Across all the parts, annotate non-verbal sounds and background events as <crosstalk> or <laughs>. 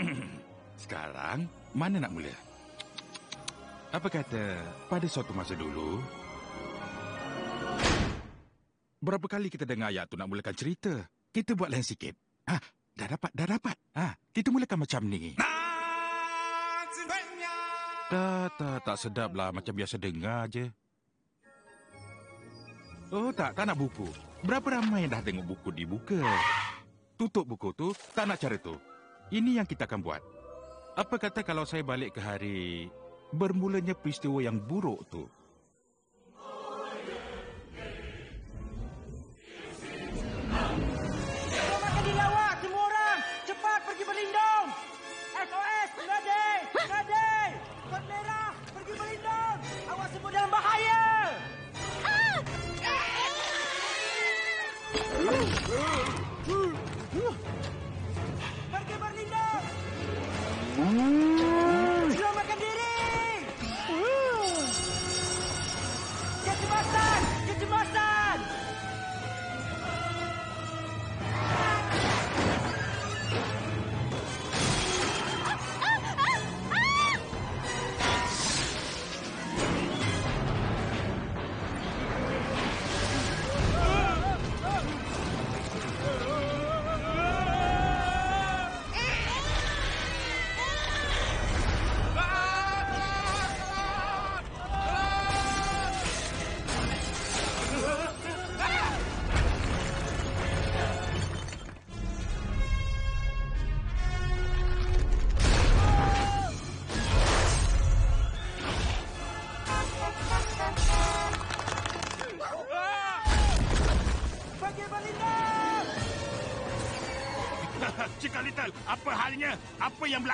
<clears throat> Sekarang, mana nak mula? Apa kata, pada suatu masa dulu, berapa kali kita dengar ayat tu nak mulakan cerita? Kita buat lain sikit. Ha, dah dapat, dah dapat. Ha, kita mulakan macam ni. Tak, tak, tak sedap lah. Macam biasa dengar je. Oh, tak, tak nak buku. Berapa ramai dah tengok buku dibuka? Tutup buku tu, tak nak cara tu. Ini yang kita akan buat. Apa kata kalau saya balik ke hari bermulanya peristiwa yang buruk tu?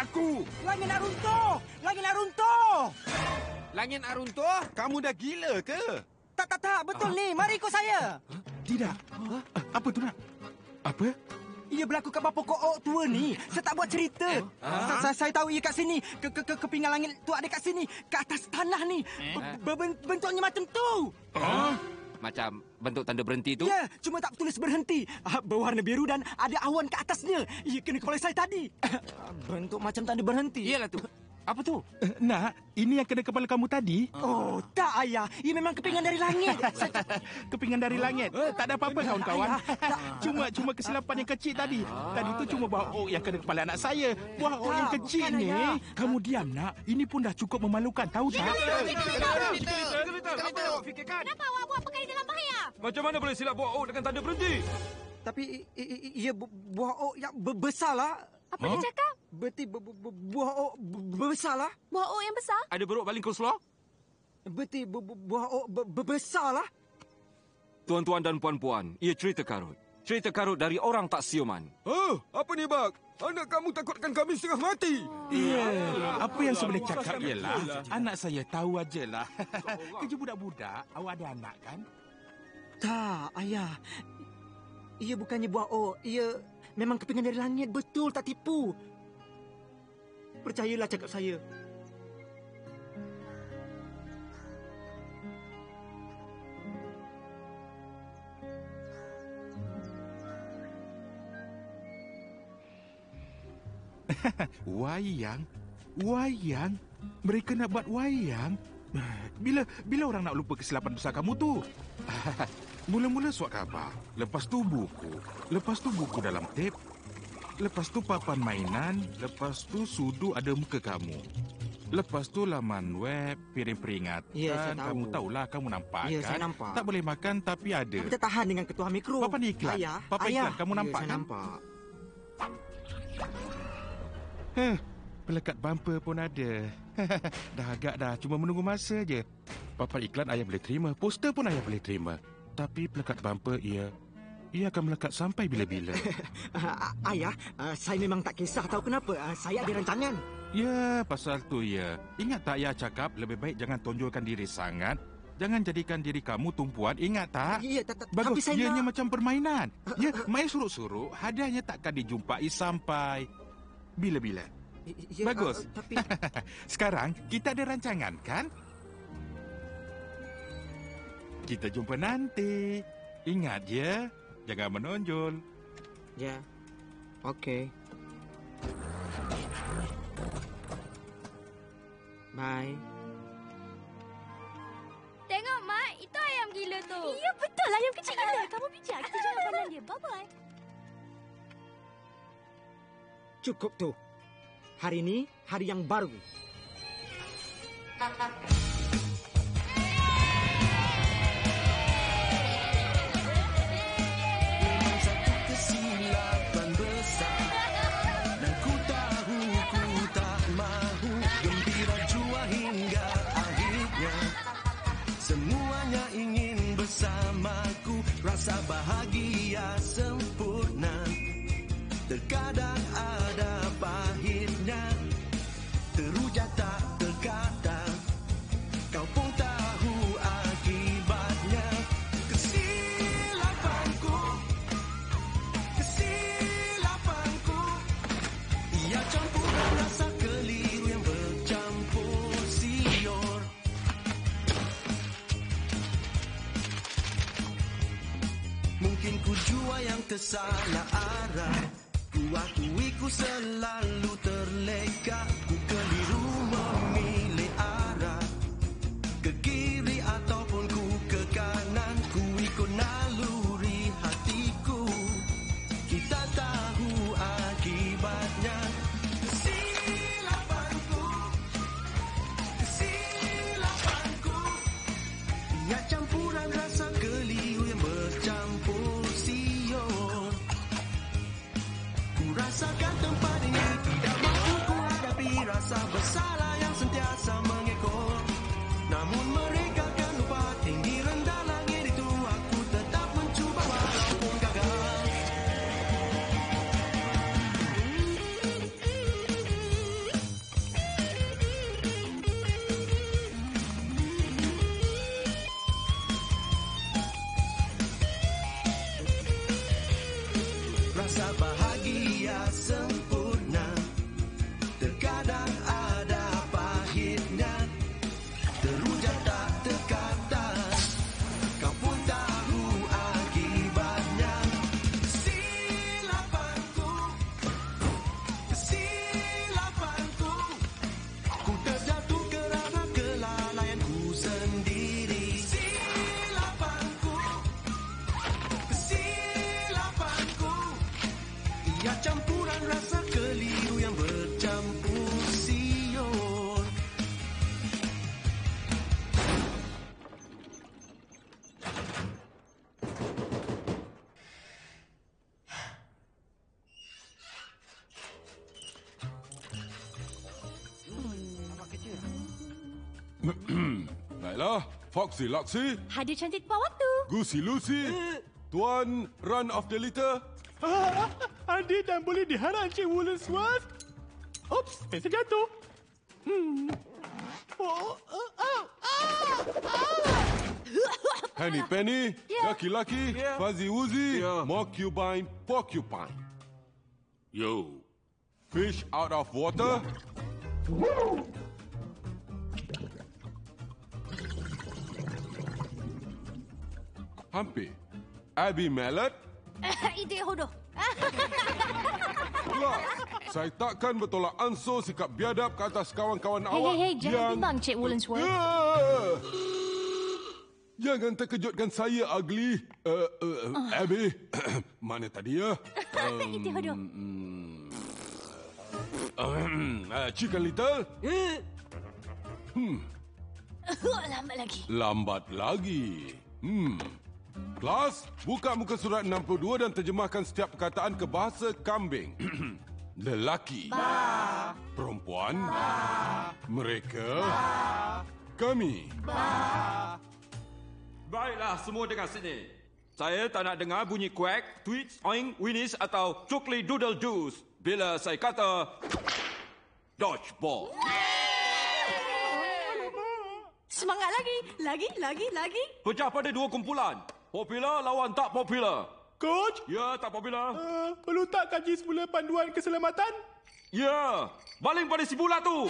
Berlaku? Langit nak runtuh. Langit nak runtuh. Langit nak runtuh? Kamu dah gila ke? Tak, tak, tak. Betul ni. Mari ikut saya. Tidak. Apa tu nak? Apa? Ia berlaku kat bapa pokok ok tua ni. Saya tak buat cerita. Sa- Saya, saya tahu ia kat sini. Ke, ke, ke kepingan langit tu ada kat sini. Kat atas tanah ni. Be- be- Bentuknya macam tu. Oh? Macam bentuk tanda berhenti tu? Ya, cuma tak tulis berhenti. Ah, Berwarna biru dan ada awan ke atasnya. Ia kena kepala saya tadi. Bentuk macam tanda berhenti. Iyalah tu. Apa tu? Eh, Nak, ini yang kena kepala kamu tadi? Oh, tak ayah. Ia memang kepingan dari langit. Kepingan dari langit. Eh, tak ada apa-apa kawan-kawan. Cuma cuma kesilapan yang kecil tadi. Tadi tu cuma buah ok yang kena kepala anak saya. Buah ok yang kecil ni. Kamu diam nak. Ini pun dah cukup memalukan. Tahu tak? Kenapa awak buat perkara dalam bahaya? Macam mana boleh silap buat O dengan tanda berhenti? tapi ia bu- buah ok yang be- Apa dia cakap? Berarti bu- bu- bu- buah ok be- besar lah. Buah O yang besar? Ada beruk baling coleslaw? Berarti bu- bu- buah ok be- be- besar lah. Tuan-tuan dan puan-puan, ia cerita karut. Cerita karut dari orang tak siuman. Oh, apa ni, Bak? Anak kamu takutkan kami setengah mati. Ya, apa yang saya boleh cakap ialah anak saya tahu ajalah. <laughs> Kerja budak-budak, awak ada anak kan? Tak, ayah. Ia bukannya buah ok. Ia memang kepingan dari langit. Betul, tak tipu. Percayalah cakap saya. <laughs> Wayang? Wayang? Mereka nak buat wayang? Bila bila orang nak lupa kesilapan besar kamu tu? <laughs> Mula-mula suat khabar, lepas tu buku, lepas tu buku dalam tip, lepas tu papan mainan, lepas tu sudu ada muka kamu. Lepas tu laman web, piring peringatan. Ya, saya tahu. Kamu tahulah, kamu nampak Ya, kan? saya nampak. Tak boleh makan tapi ada. Kita tahan dengan ketua mikro. Papan iklan. Ayah, Papan ayah. iklan, kamu nampak ya, saya kan? nampak. Heh, pelekat bumper pun ada. <laughs> dah agak dah, cuma menunggu masa je. Papan iklan ayah boleh terima, poster pun ayah boleh terima. Tapi pelekat bumper ia ia akan melekat sampai bila-bila. Uh, <laughs> ayah, uh, saya memang tak kisah tahu kenapa. Saya ada rancangan. ya, pasal tu ya. Ingat tak ayah cakap lebih baik jangan tonjolkan diri sangat. Jangan jadikan diri kamu tumpuan, ingat tak? Ya, ta- ta- tapi Bagus, saya ianya nak... macam permainan. <laughs> Ya, main suruk-suruk, hadiahnya takkan dijumpai sampai bila-bila. Ya, Bagus. uh, tapi <laughs> Sekarang kita ada rancangan kan? Kita jumpa nanti. Ingat ya, jangan menonjol. ya. Okey. Mai. Tengok, Mak. Itu ayam gila tu. Ya, betul. Ayam kecil gila. Kamu bijak. Kita jangan pandang dia. Bye-bye. Cukup tu. Hari ini hari yang baru. kesilapan Rasa bahagia sempurna. Terkadang tersalah arah. Ku akui ku selalu terleka Foxy Luxy, Hadir cantik tepat waktu. Goosey Lucy, Tuan Run of the Litter. <laughs> Adil dan boleh diharap Encik Woolensworth. Oops, pesa jatuh. Hmm. Oh, oh, oh, Henny Penny, Ya. Lucky Lucky, Fuzzy Wuzzy, Ya. Morcubine, Porcupine. Yo. Fish out of water. Hampir. Abby Mallet. <laughs> Yang hodoh. Kelak, saya takkan bertolak ansur sikap biadab ke atas kawan-kawan Hei, awak hei, hei. Jangan yang... bimbang, Cik Woolensworth. Ya. Jangan terkejutkan saya, Ugly. Uh, uh, Abby. Mana tadi ya? <laughs> Itu hodoh. Uh, Chicken Little. <laughs> Lambat lagi. Lambat lagi. Hmm. Kelas, buka muka surat 62 dan terjemahkan setiap perkataan ke bahasa kambing. <clears throat> Lelaki. Ba. Perempuan. Ba. Mereka. Ba. Kami. Baiklah, semua dengar sini. Saya tak nak dengar bunyi quack, tweets, oing, winnies atau cokli doodle doos bila saya kata dodgeball. Semangat lagi. Lagi, lagi, lagi. Pecah pada dua kumpulan. Popular lawan tak popular. Coach, Ya, tak popular. uh, perlu tak kaji semula panduan keselamatan? Ya, baling pada si bulat tu.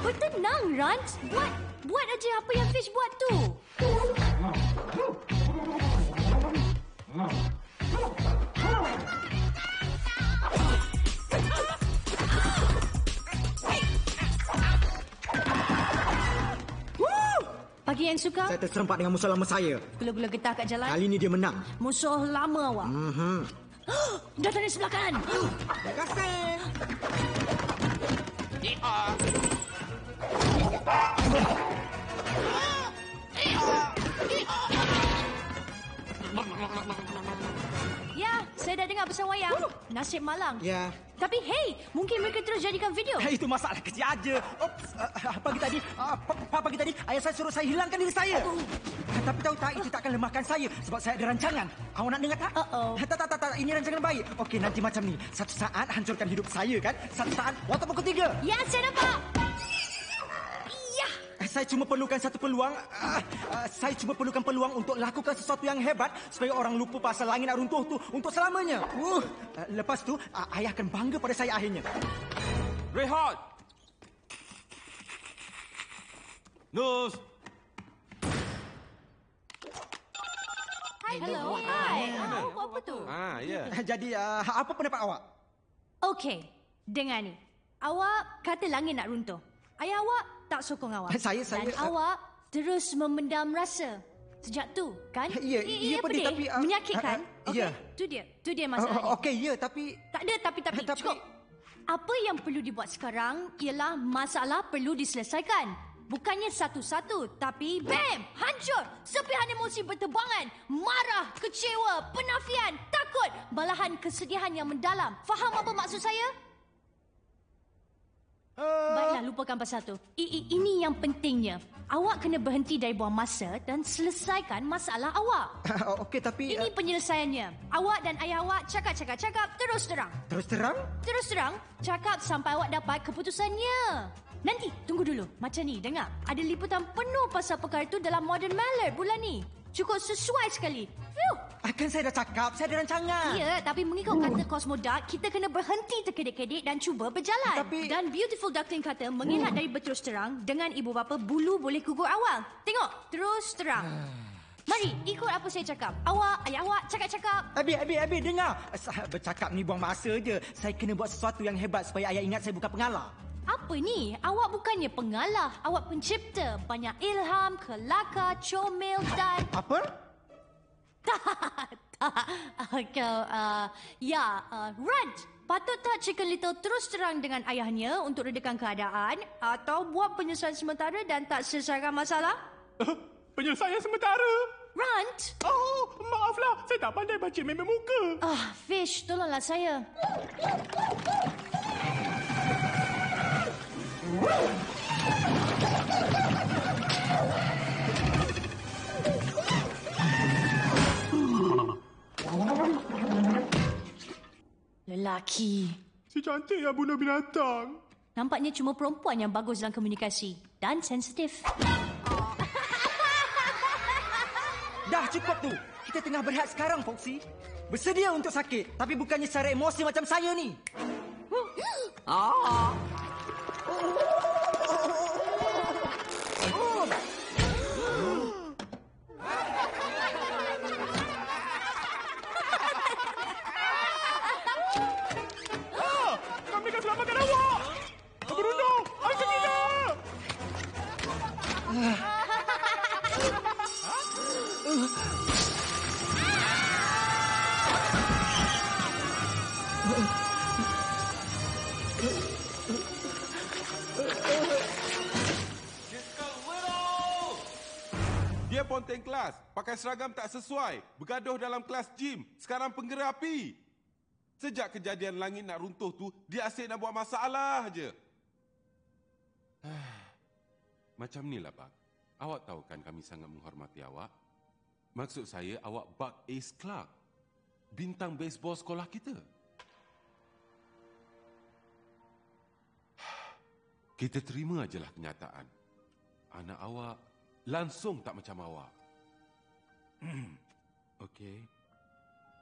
Bertenang, Rans. Buat buat aja apa yang Fish buat tu. Bagi yang suka, Saya terserempak dengan musuh lama saya. gula-gula getah kat jalan. Kali ini dia menang. Musuh lama awak. Mhm. Datang dari sebelah kanan. Terima kasih. Ya, saya dah dengar pesan wayang. Nasib malang. Ya. Tapi hey, mungkin mereka terus jadikan video. Eh, Itu masalah kecil aja. Oops, uh, pagi tadi, uh, pa- pagi tadi ayah saya suruh saya hilangkan diri saya. Uh, tapi tahu tak, itu takkan lemahkan saya sebab saya ada rancangan. Awak nak dengar tak? Uh-oh. Tak, tak, tak, tak, ini rancangan baik. Okey, nanti macam ni. Satu saat hancurkan hidup saya kan? Satu saat waktu pukul tiga. Ya, saya nampak. Saya cuma perlukan satu peluang. Uh, uh, saya cuma perlukan peluang untuk lakukan sesuatu yang hebat supaya orang lupa pasal langit nak runtuh tu untuk selamanya. Uh, uh, lepas tu, uh, ayah akan bangga pada saya akhirnya. Rehat! Nus! Hai, hello. Hai. Oh, buat apa tu? Ah, ya. Uh, <laughs> Jadi, uh, apa pendapat awak? Okey, dengar ni. Awak kata langit nak runtuh. Ayah awak tak sokong awak. Saya- saya- Dan awak terus memendam rasa. Sejak tu, kan? Ya, I- ya, pedih, pedih. tapi, uh, Menyakitkan? uh, uh, Okey, ya. tu dia. Tu dia masalahnya. Oh, Okey, ya, tapi... Tak ada tapi-tapi. Tapi- Cukup. Apa yang perlu dibuat sekarang ialah masalah perlu diselesaikan. Bukannya satu-satu, tapi bam! Hancur! Sepihan emosi berterbangan. Marah, kecewa, penafian, takut. Malahan kesedihan yang mendalam. Faham apa maksud saya? Baiklah, lupakan pasal tu. I, I, ini yang pentingnya. Awak kena berhenti dari buang masa dan selesaikan masalah awak. <laughs> Okey, tapi... Ini uh, penyelesaiannya. Awak dan ayah awak cakap-cakap-cakap terus terang. terus terang? Terus terang, cakap sampai awak dapat keputusannya. Nanti, tunggu dulu. Macam ni, dengar. Ada liputan penuh pasal perkara itu dalam Modern Mallard bulan ni. Cukup sesuai sekali. Phew. Akan saya dah cakap, saya ada rancangan. Ya, tapi mengikut kata Cosmo Dark, kita kena berhenti terkedik-kedik dan cuba berjalan. Tapi- Dan Beautiful Duckling kata, mengelak dari berterus terang, dengan ibu bapa, bulu boleh gugur awal. Tengok, terus terang. Mari, ikut apa saya cakap. Awak, ayah awak, cakap-cakap. Abi, Abi, Abi, dengar. Saya bercakap ni buang masa je. Saya kena buat sesuatu yang hebat supaya ayah ingat saya bukan pengalah. Apa ni? Awak bukannya pengalah. Awak pencipta. Banyak ilham, kelakar, comel dan... <laughs> Apa? tak. Uh, kau, uh, ya, uh, Runt. Patut tak Chicken Little terus terang dengan ayahnya untuk redakan keadaan atau buat penyelesaian sementara dan tak selesaikan masalah? Penyelesaian sementara. Runt? Oh, maaflah. Saya tak pandai baca meme muka. Ah, Fish, tolonglah saya. Lelaki. Si cantik ya bunuh binatang. Nampaknya cuma perempuan yang bagus dalam komunikasi dan sensitif. <laughs> Dah cukup tu. Kita tengah berehat sekarang, Foxy. Bersedia untuk sakit. Tapi bukannya secara emosi macam saya ni. Kami <gasps> Oh, <laughs> ponteng kelas, pakai seragam tak sesuai, bergaduh dalam kelas gym, sekarang penggera api. Sejak kejadian langit nak runtuh tu, dia asyik nak buat masalah je. Macam ni lah, Bak. Awak tahu kan kami sangat menghormati awak? Maksud saya, awak Buck Ace Clark. Bintang baseball sekolah kita. <sighs> Kita terima ajalah kenyataan. Anak awak langsung tak macam awak. <clears throat> Okey.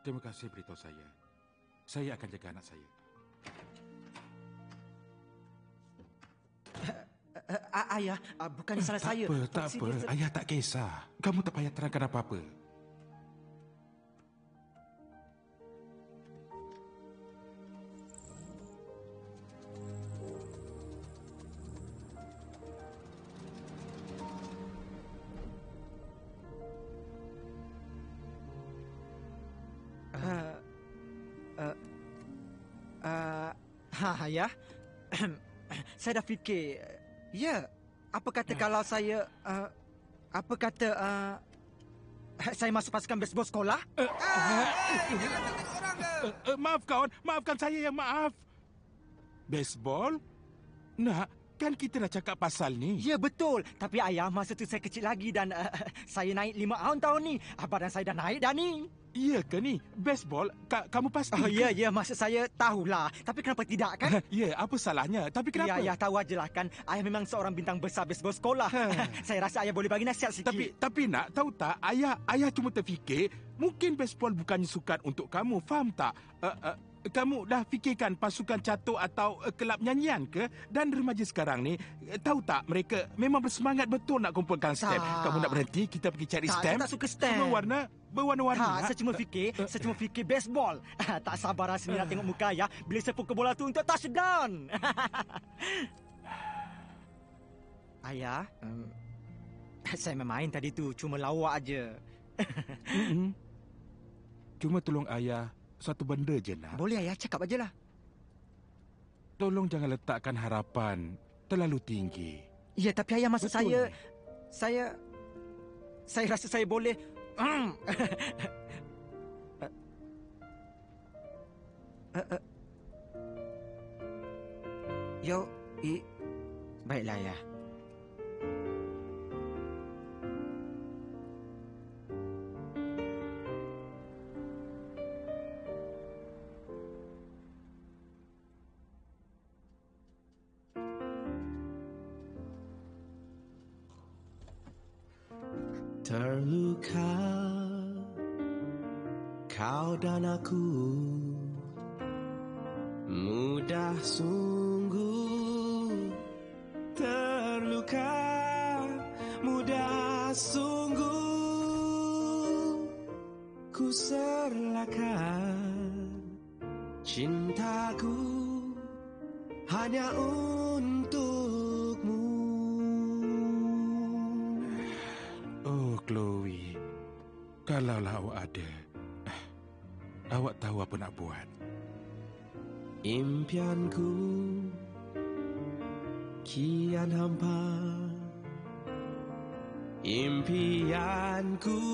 Terima kasih beritahu saya. Saya akan jaga anak saya. ayah, bukan salah tak saya. apa, tak apa. dia se- Ayah tak kisah. Kamu tak payah terangkan apa-apa. Saya dah fikir. Ya, apa kata kalau saya... Uh, apa kata... Uh, saya masuk pasukan baseball sekolah? Uh, uh, maaf kawan, maafkan saya yang maaf. Baseball? Nak, kan kita dah cakap pasal ni. Ya, betul. Tapi ayah, masa tu saya kecil lagi dan uh, saya naik lima tahun tahun ni. Abah dan saya dah naik dah ni. Iya ke ni? Baseball? Ka- kamu pasti? Oh, ya, ya. Maksud saya tahulah. Tapi kenapa tidak, kan? <laughs> ya, apa salahnya? Tapi kenapa? Ya, ayah tahu ajalah kan. Ayah memang seorang bintang besar baseball sekolah. <laughs> saya rasa ayah boleh bagi nasihat sikit. Tapi tapi nak tahu tak ayah ayah cuma terfikir mungkin baseball bukannya sukan untuk kamu faham tak uh, uh, kamu dah fikirkan pasukan catur atau uh, kelab nyanyian ke dan remaja sekarang ni uh, tahu tak mereka memang bersemangat betul nak kumpulkan stem Tak. kamu nak berhenti kita pergi cari Tak, stem saya tak suka stem. berwarna berwarna-warni Tak, nak? saya cuma fikir, saya cuma fikir baseball. <laughs> tak sabar rasanya nak tengok muka ayah bila saya pukul bola tu untuk touchdown. <laughs> ayah, um, <laughs> saya main tadi tu cuma lawak aja. Mm-mm. cuma tolong ayah satu benda je nak Boleh ayah cakap aja lah. tolong jangan letakkan harapan terlalu tinggi Ya, tapi ayah maksud Betul saya, ni. saya, saya rasa saya boleh. Uh, <laughs> uh. Yo, i, baiklah ya. Buat. Impianku kian hampa Impianku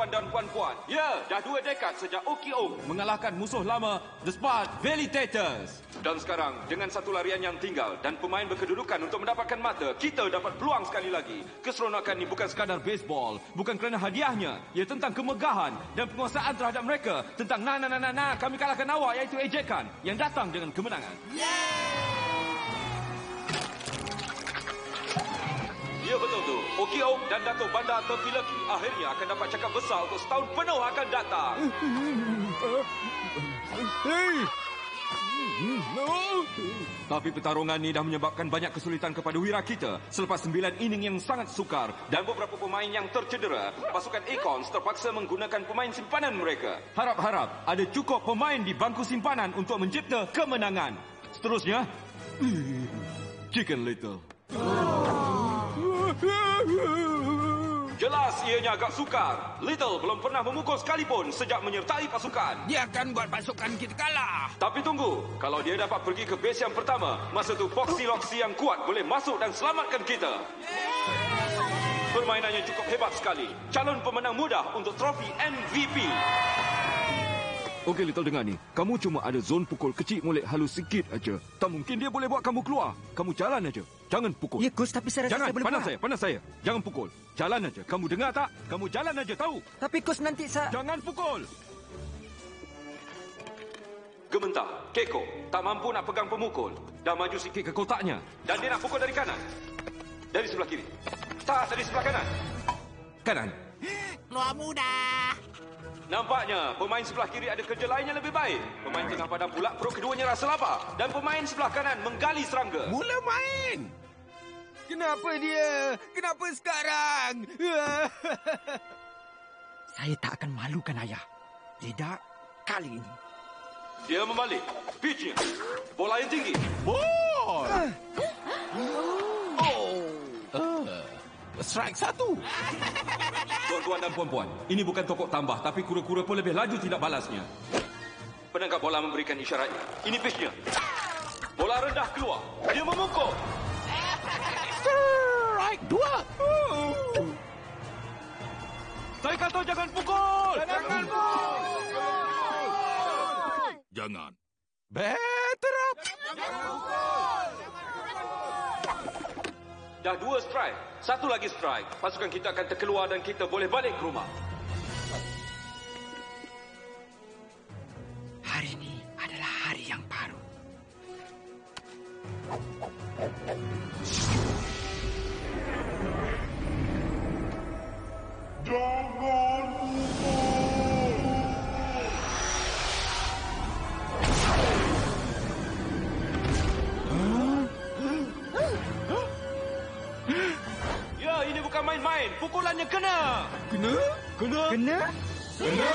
tuan-tuan dan puan-puan. Ya, dah dua dekad sejak OKO mengalahkan musuh lama The Spart Valitators. Dan sekarang, dengan satu larian yang tinggal dan pemain berkedudukan untuk mendapatkan mata, kita dapat peluang sekali lagi. Keseronokan ini bukan sekadar baseball, bukan kerana hadiahnya. Ia tentang kemegahan dan penguasaan terhadap mereka. Tentang na na na na na, kami kalahkan awak iaitu ejekan yang datang dengan kemenangan. Ya betul tu. Okio dan Dato' Bandar Tertilaki akhirnya akan dapat cakap besar untuk setahun penuh akan datang. Hei! Tapi pertarungan ini dah menyebabkan banyak kesulitan kepada wira kita selepas sembilan inning yang sangat sukar dan beberapa pemain yang tercedera. Pasukan Econs terpaksa menggunakan pemain simpanan mereka. Harap-harap ada cukup pemain di bangku simpanan untuk mencipta kemenangan. Seterusnya, Chicken Little. Jelas ianya agak sukar. Little belum pernah memukul sekalipun sejak menyertai pasukan. Dia akan buat pasukan kita kalah. Tapi tunggu, kalau dia dapat pergi ke base yang pertama, masa tu Foxy Loxy yang kuat boleh masuk dan selamatkan kita. Permainannya cukup hebat sekali. Calon pemenang mudah untuk trofi MVP. Okey Little dengar ni. Kamu cuma ada zon pukul kecil molek halus sikit aja. Tak mungkin dia boleh buat kamu keluar. Kamu jalan aja. Jangan pukul. Ya, Gus, tapi saya rasa Jangan, saya boleh panas buat. saya, panas saya. Jangan pukul. Jalan aja. Kamu dengar tak? Kamu jalan aja, tahu? Tapi Gus nanti saya... Jangan pukul. Gementar, Keko tak mampu nak pegang pemukul. Dah maju sikit ke kotaknya. Dan dia nak pukul dari kanan. Dari sebelah kiri. Tak, dari sebelah kanan. Kanan. Keluar muda. Nampaknya pemain sebelah kiri ada kerja lain yang lebih baik. Pemain tengah padam pula perut keduanya rasa lapar. Dan pemain sebelah kanan menggali serangga. Mula main. Kenapa dia? Kenapa sekarang? <laughs> Saya tak akan malukan ayah. Tidak kali ini. Dia membalik. Pitchnya. Bola yang tinggi. Oh. <gasps> Strike satu. <laughs> Tuan-tuan dan puan-puan, ini bukan tokok tambah tapi kura-kura pun lebih laju tidak balasnya. Penangkap bola memberikan isyaratnya. Ini pitchnya. Bola rendah keluar. Dia memukul. Strike dua. Saya kata jangan pukul. Jangan Jangan. Better up. Dah dua strike. Satu lagi strike. Pasukan kita akan terkeluar dan kita boleh balik ke rumah. Hari ini adalah hari yang baru. Ya, main-main. Pukulannya kena. Kena? Kena? Kena? Kena.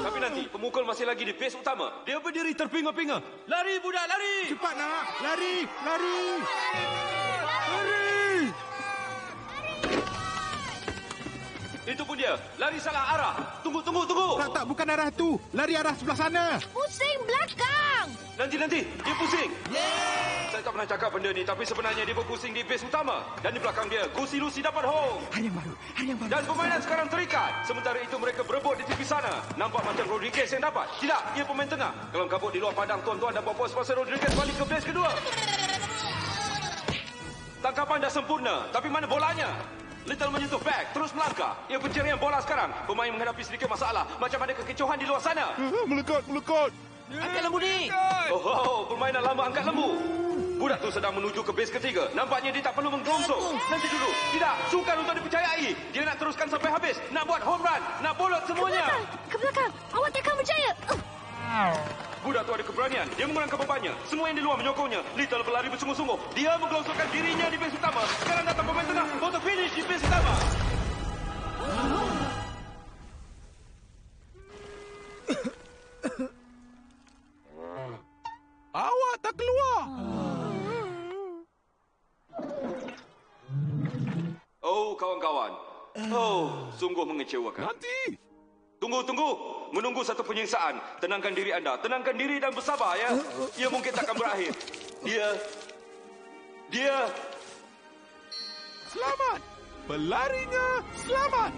Tapi nanti, pemukul masih lagi di base utama. Dia berdiri terpinga-pinga. Lari, budak, lari! Cepat nak. Lari. Lari. Lari. Itu pun dia. Lari salah arah. Tunggu, tunggu, tunggu. Tak, tak. Bukan arah tu. Lari arah sebelah sana. Pusing belakang. Nanti, nanti. Dia pusing. Saya tak pernah cakap benda ni, tapi sebenarnya dia berpusing di base utama. Dan di belakang dia, Gusi Lucy dapat home. Hari yang baru. Hari yang baru. Dan permainan sekarang terikat. Sementara itu mereka berebut di tepi sana. Nampak macam Rodriguez yang dapat. Tidak, dia pemain tengah. Dalam kabut di luar padang, tuan-tuan dan puan-puan sponsor Rodriguez balik ke base kedua. Tangkapan dah sempurna, tapi mana bolanya? Little menyentuh back, terus melangkah. Ia pencarian bola sekarang. Pemain menghadapi sedikit masalah. Macam ada kekecohan di luar sana. Melekat, melekat. Angkat lembu ni. Oh, oh, permainan lama angkat lembu. Budak tu sedang menuju ke base ketiga. Nampaknya dia tak perlu menggelongsong. Nanti dulu. Tidak, sukar untuk dipercayai. Dia nak teruskan sampai habis. Nak buat home run. Nak bolot semuanya. Ke belakang. Awak takkan percaya. Uh. Budak tu ada keberanian. Dia mengurangkan bebannya. Semua yang di luar menyokongnya. Little berlari bersungguh-sungguh. Dia menggelongsongkan dirinya di base utama. Sekarang datang pemain tengah. Untuk finish di base utama. <coughs> Awak tak keluar. Oh, kawan-kawan. Oh, sungguh mengecewakan. Nanti. Tunggu, tunggu. Menunggu satu penyiksaan. Tenangkan diri anda. Tenangkan diri dan bersabar, ya. Ia mungkin takkan berakhir. Dia... Dia... Selamat! Pelarinya selamat!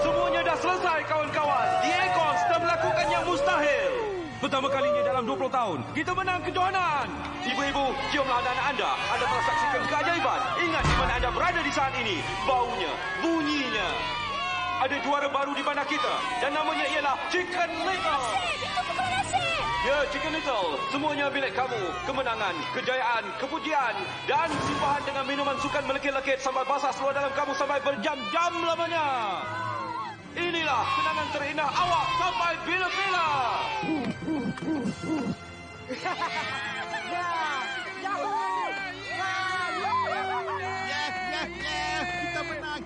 Semuanya dah selesai kawan-kawan. The Icons telah melakukan yang mustahil. Pertama kalinya dalam 20 tahun, kita menang kejohanan. Ibu-ibu, ciumlah anak-anak anda. Anda telah saksikan keajaiban. Ingat di mana anda berada di saat ini. Baunya, bunyinya. Ada juara baru di bandar kita dan namanya ialah Chicken Little. Ya, Chicken Little. Semuanya milik kamu. Kemenangan, kejayaan, kepujian dan simpahan dengan minuman sukan melekit-lekit sampai basah seluar dalam kamu sampai berjam-jam lamanya. Inilah kenangan terindah awak sampai bila-bila.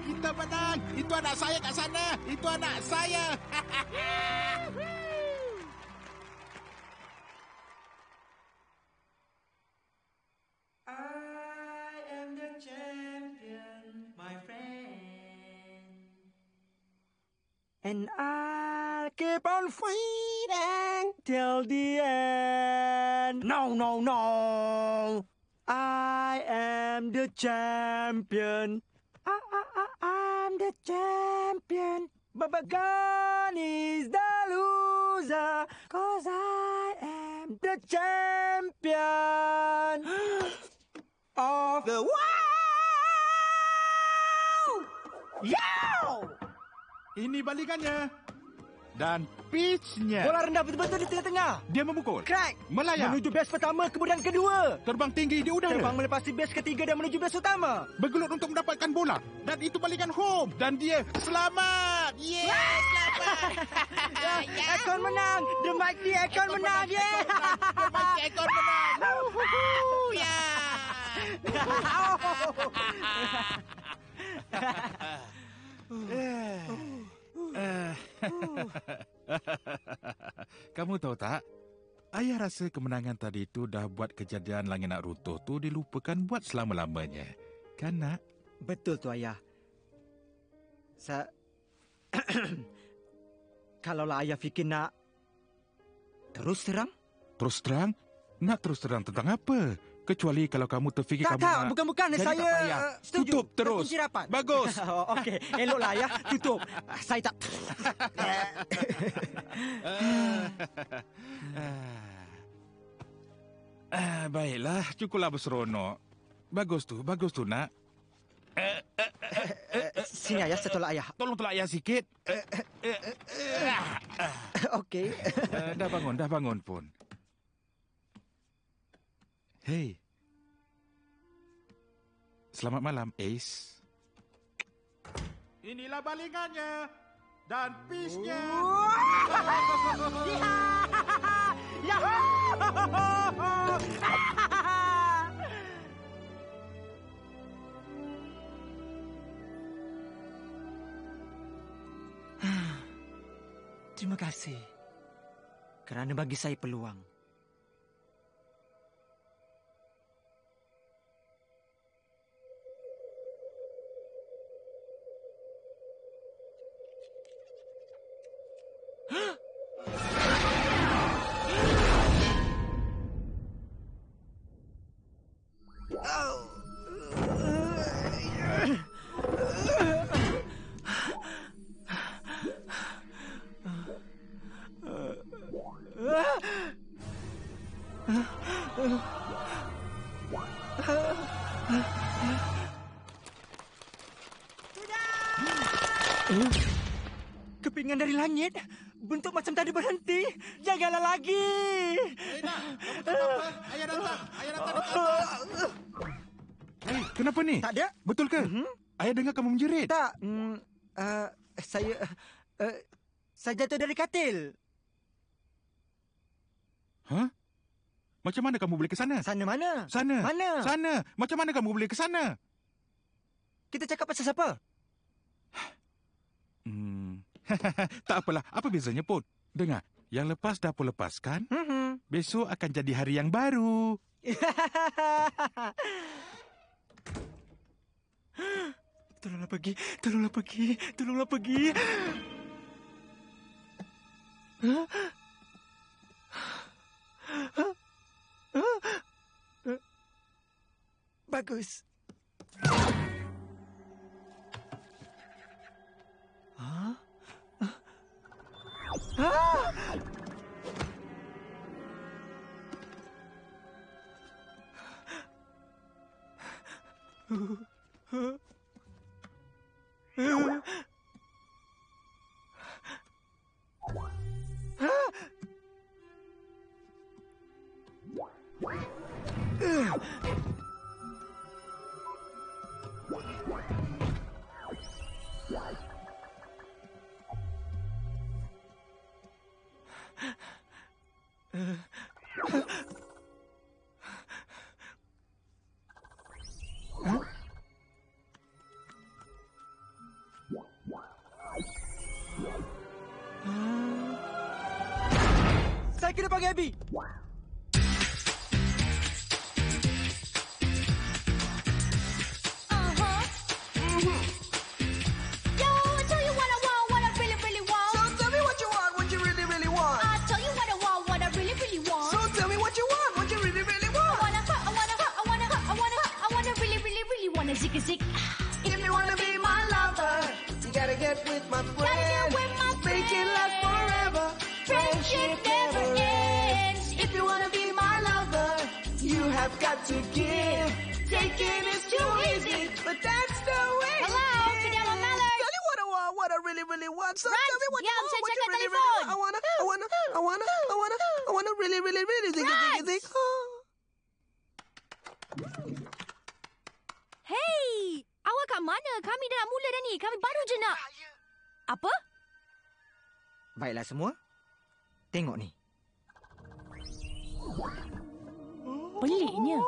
Kita menang. Itu anak saya kat sana. Itu anak saya. <laughs> And I'll keep on fighting till the end. No, no, no. I am the champion. I, I, I, I'm the champion. But Bagan is the loser. Cause I am the champion <gasps> of the world. Ini balikannya. Dan pitchnya. Bola rendah betul-betul di tengah-tengah. Dia memukul. Crack. Melayang. Menuju base pertama kemudian kedua. Terbang tinggi di udara. Terbang melepasi base ketiga dan menuju base utama. Bergelut untuk mendapatkan bola. Dan itu balikan home. Dan dia selamat. Yeah, selamat. <laughs> Ekor menang. The Mighty Ekor menang. Yeah. The Mighty Ekor menang. <laughs> Ya. <laughs> <laughs> Kamu tahu tak? Ayah rasa kemenangan tadi itu dah buat kejadian langit nak runtuh tu dilupakan buat selama-lamanya. Kan nak? Betul tu ayah. Sa <clears throat> Kalaulah ayah fikir nak terus terang? Terus terang? Nak terus terang tentang apa? Kecuali kalau kamu terfikir kamu nak... Bukan-bukan. Jadi Saya uh, setuju. Tutup terus. Kunci rapat. Bagus. <laughs> oh, Okey. Eloklah ayah. <laughs> Tutup. Saya tak... Ah, <laughs> baiklah, cukuplah berseronok. Bagus tu, bagus tu nak. Sini ayah, saya tolak ayah. Tolong tolak ayah sikit. Okey. Eh, dah bangun, dah bangun pun. Hei. Selamat malam, Ace. Inilah balingannya. Dan pitchnya. <sighs> Terima kasih. Kerana bagi saya peluang. Dari langit. Bentuk macam tadi berhenti. Janganlah lagi. Eh, nak. Kamu tak apa. Ayah datang. Ayah datang dekat atas. Hei, kenapa ni? Tak ada. Betul ke? Mhm. Ayah dengar kamu menjerit. Tak. Mm, uh, saya... Uh, saya jatuh dari katil. Hah? Macam mana kamu boleh ke sana? Sana mana? Sana. Mana? Sana. Macam mana kamu boleh ke sana? Kita cakap pasal siapa? Hmm. <laughs> tak apalah. Apa bezanya pun? Dengar. Yang lepas dah pun lepaskan. Mhm. Besok akan jadi hari yang baru. <laughs> Tolonglah pergi. Tolonglah pergi. Tolonglah pergi. <gasps> Bagus. Ha? Ah! Kena panggil Abby. Semua. Tengok ni. Peliknya.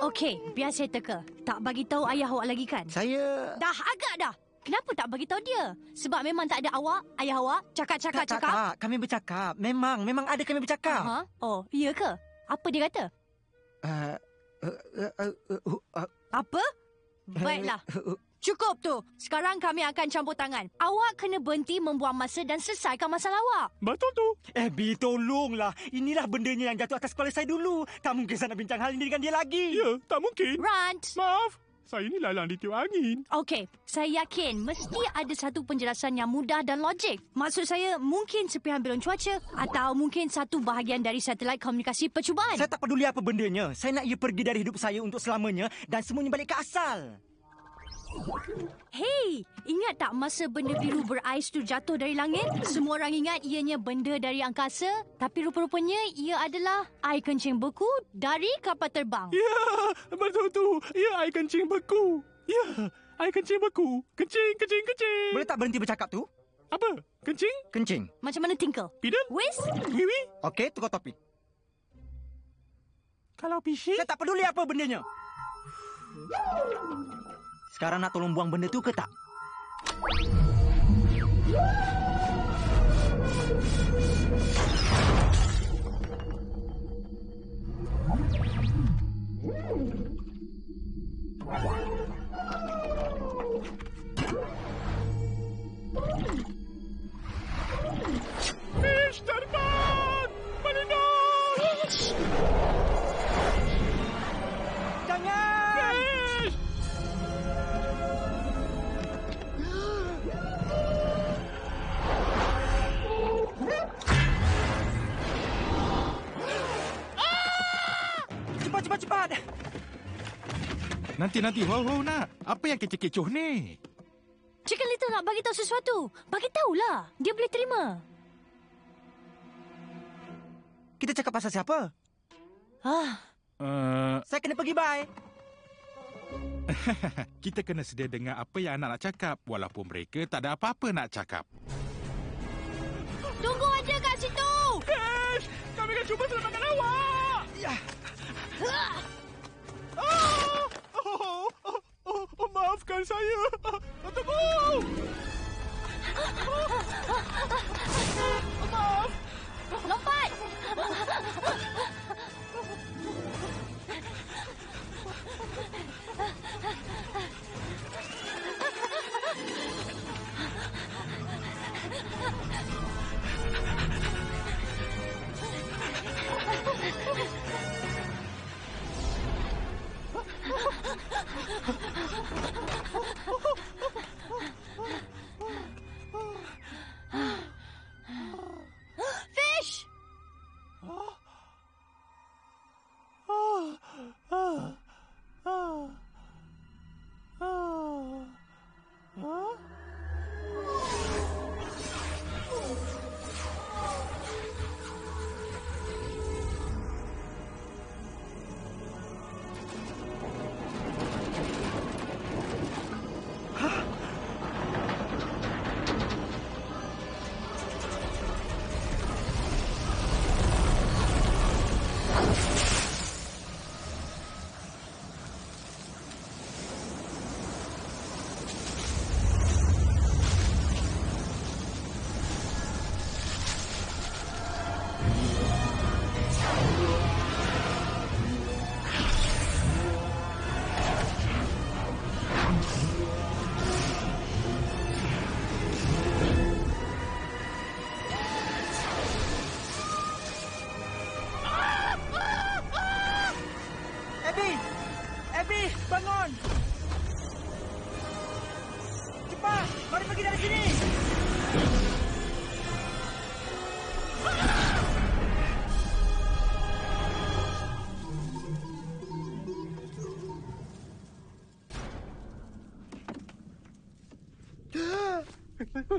Okey, biar saya teka. Tak bagi tahu ayah awak lagi kan? Saya... Dah agak dah. Kenapa tak bagi tahu dia? Sebab memang tak ada awak, ayah awak, cakap-cakap tak, tak, cakap. tak. Kami bercakap. Memang, memang ada kami bercakap. Ha? Oh, iya ke? Apa dia kata? Uh, uh, uh, uh, uh, uh, Apa? Baiklah. Cukup tu. Sekarang kami akan campur tangan. Awak kena berhenti membuang masa dan selesaikan masalah awak. Betul tu. Abby, tolonglah. Inilah bendanya yang jatuh atas kepala saya dulu. Tak mungkin saya nak bincang hal ini dengan dia lagi. Ya, tak mungkin. Rant. Maaf. Saya ni lalang ditiup angin. Okey, saya yakin mesti ada satu penjelasan yang mudah dan logik. Maksud saya, mungkin serpihan belon cuaca atau mungkin satu bahagian dari satelit komunikasi percubaan. Saya tak peduli apa bendanya. Saya nak ia pergi dari hidup saya untuk selamanya dan semuanya balik ke asal. Hei, ingat tak masa benda biru berais tu jatuh dari langit? Semua orang ingat ianya benda dari angkasa, tapi rupa-rupanya ia adalah air kencing beku dari kapal terbang. Ya, betul tu. Ya, air kencing beku. Ya, air kencing beku. Kencing, kencing, kencing. Boleh tak berhenti bercakap tu? Apa? Kencing? Kencing. Macam mana Tinkle? Pidel? Wiz? Wiwi? Okey, tukar topik. Kalau pisik? Saya tak peduli apa bendanya. Sekarang nak tolong buang benda tu ke tak? Fish Nanti, nanti. Wow, wow, nak. Apa yang kecoh-kecoh ni? Chicken Little nak bagi tahu sesuatu. Bagi tahulah. Dia boleh terima. Kita cakap pasal siapa? Ah, Uh, Saya kena pergi, bye. <laughs> kita kena sedia dengar apa yang anak nak cakap. Walaupun mereka tak ada apa-apa nak cakap. tunggu aja kat situ. Kami akan cuba selamatkan awak! Ya. Ah! Oh, oh, maafkan saya. Tunggu! Maaf! Lompat.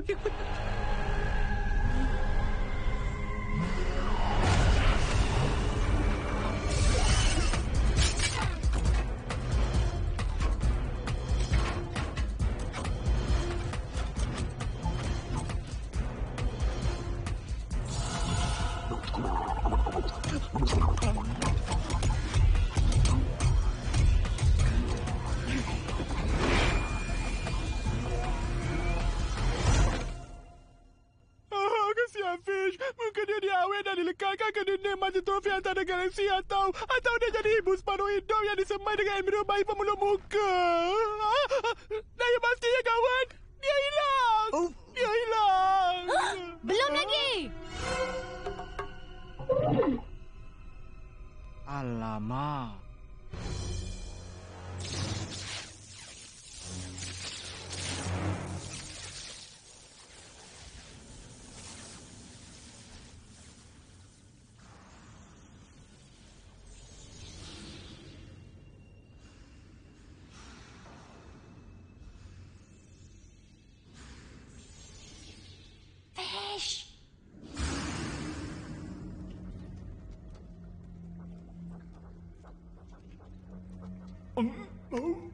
Ah, ke dunia macam trofi antara galaksi atau atau dia jadi ibu separuh hidup yang disemai dengan embryo bayi pemulung muka. Hei,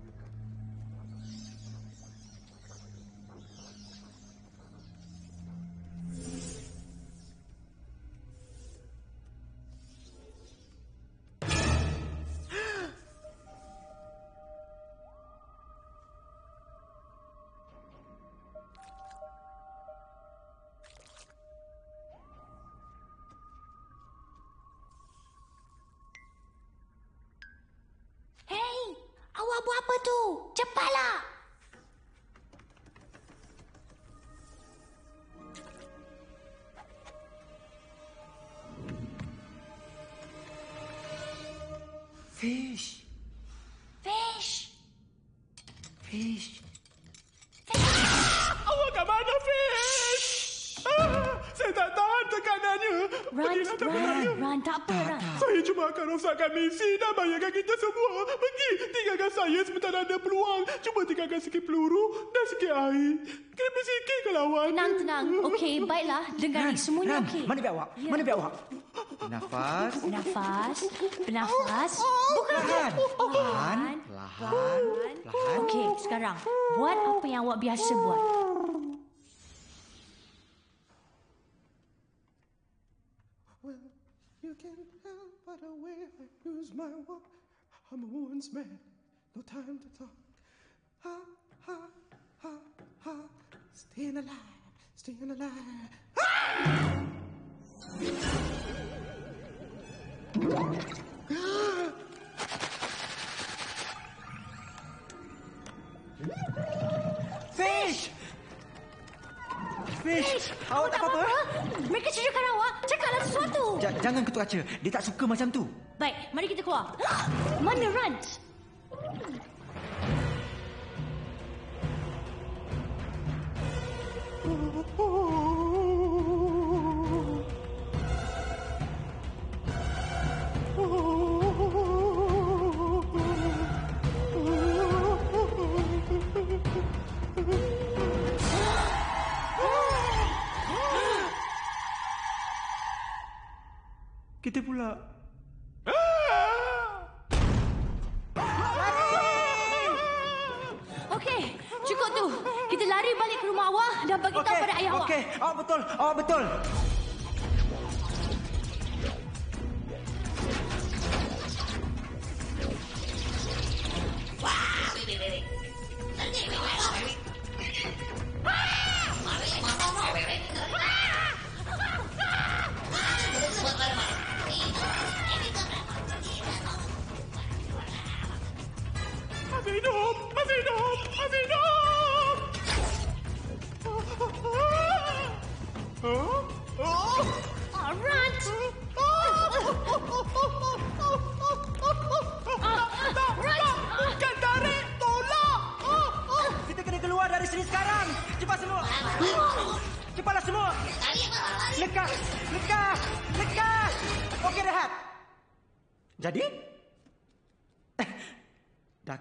awak buat apa tu? Cepatlah. Tenang, tenang. Okey, baiklah. Dengar ni semuanya Ran, okey. mana biar awak? Ya. Mana biar awak? Nafas. Bernafas. Bernafas. <laughs> Bukan. Perlahan. Perlahan. Perlahan. Perlahan. Okey, sekarang. Buat apa yang awak biasa buat. Well, you can't help but the way I use my walk. I'm a woman's man, no time to talk. Ha, ha, ha, ha. Staying alive, staying alive. Fish! Fish! Awak tak apa-apa? Mereka ceritakan awak. Cakaplah sesuatu. Ja- jangan ketuk kaca. Dia tak suka macam tu. Baik, mari kita keluar. <gasps> Mana Rans? Kita pula. Okey, awak betul. Awak betul.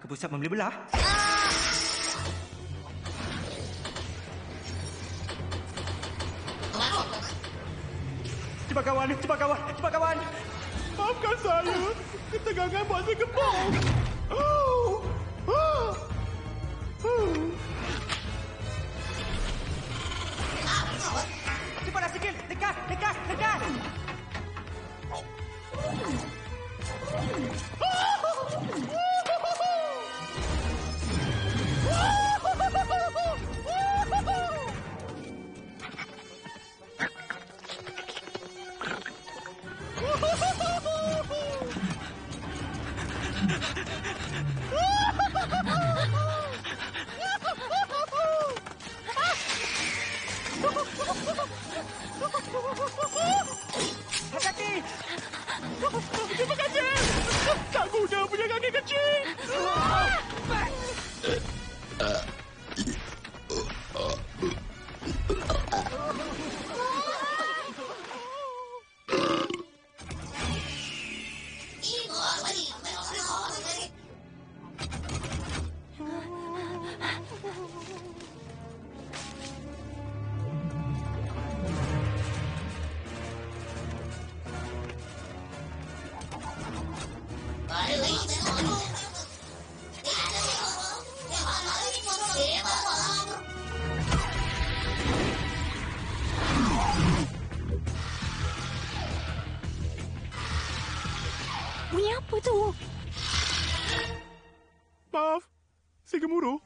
pusat membeli belah. Ah. Cepat kawan, cepat kawan. Saya